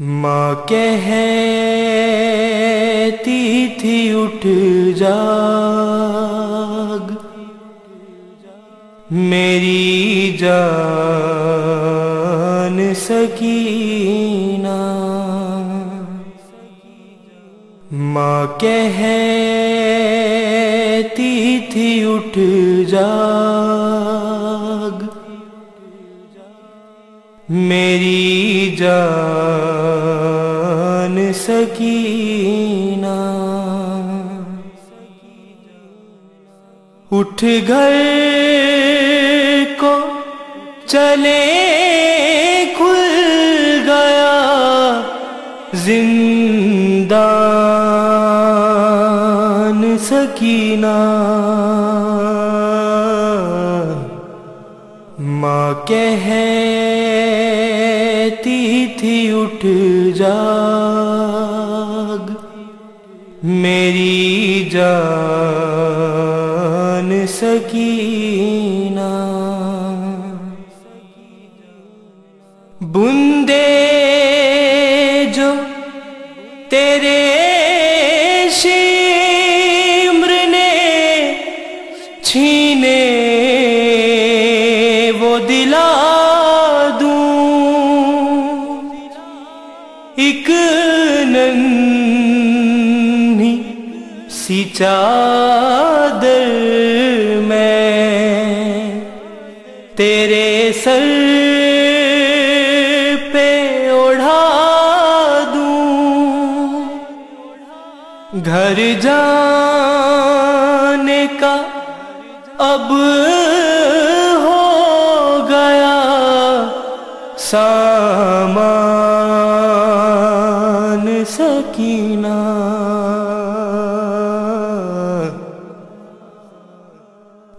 ماں کہتی تھی اٹھ جاگ۔ میری جان سکینہ۔ ماں کہتی تھی اٹھ جاگ۔ میری جان سکینہ۔ اٹھ گھر کو چلے کھل گیا۔ زندان سکینہ۔ ماں کہتی تھی اٹھ جاگ میری جان سکینہ بندے جو تیرے ایک ننھی سی چادر میں تیرے سر پہ اڑھا دوں گھر جانے کا اب ہو گیا سامان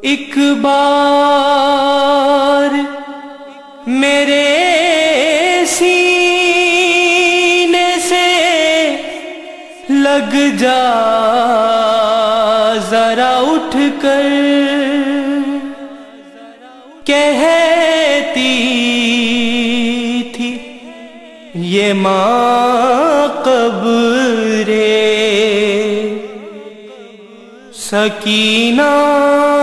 ایک بار میرے سینے سے لگ جا، ذرا اٹھ کر۔ کہتی تھی، یہ ماں قبرے، سکینہ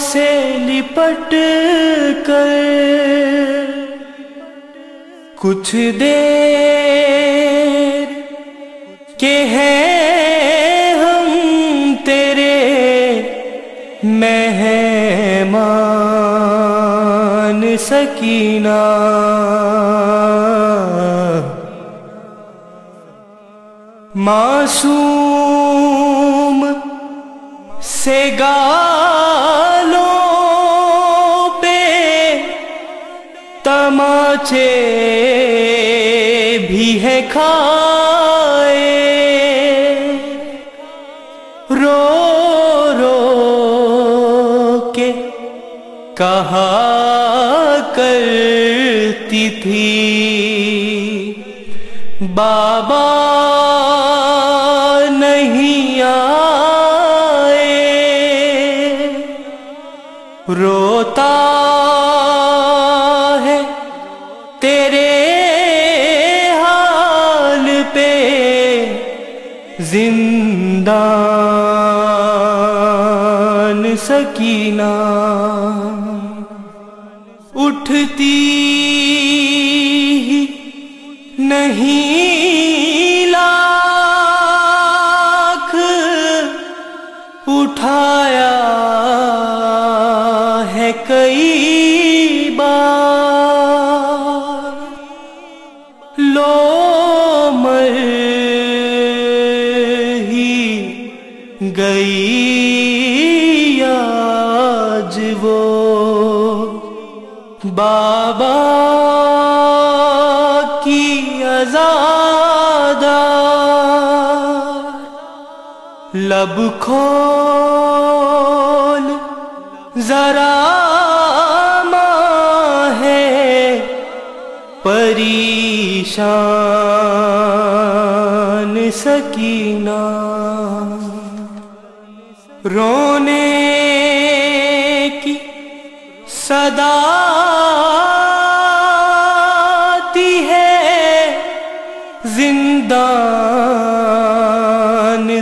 سے لپٹ کر۔ کچھ دیر کے ہیں ہم تیرے مہمان سکینہ۔ معصوم سے گالوں تماچے بھی ہے کھائے۔ رو رو کے کہا کرتی تھی۔ بابا نہیں آئے۔ روتا زندان سکینہ اٹھتی ہی نہیں گئی آج وہ بابا کی ازادہ لب کھول ذرا ماں ہے پریشان سکینہ رونے کی صدا آتی ہے زندان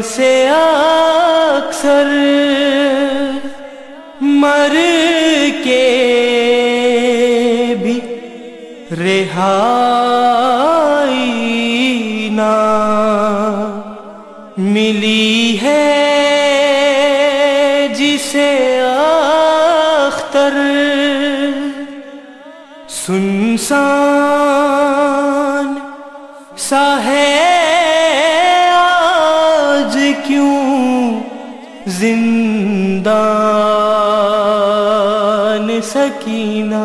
سے اکثر مر کے بھی رہائی نہ ملی ہے سنسان سا ہے آج کیوں زندان سکینہ؟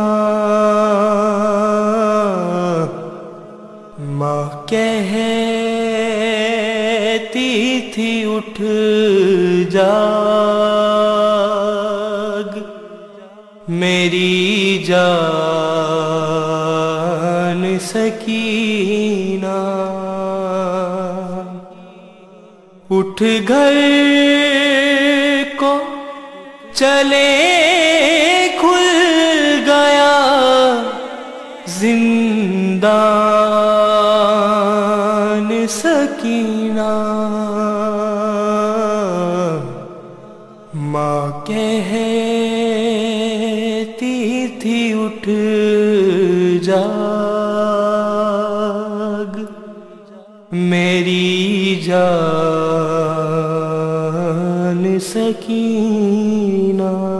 ماں کہتی تھی اٹھ جاگ میری جان سکینہ۔ اٹھ گھر کو چلے کھل گیا۔ زندان سکینہ۔ ماں کہتی سکینہ۔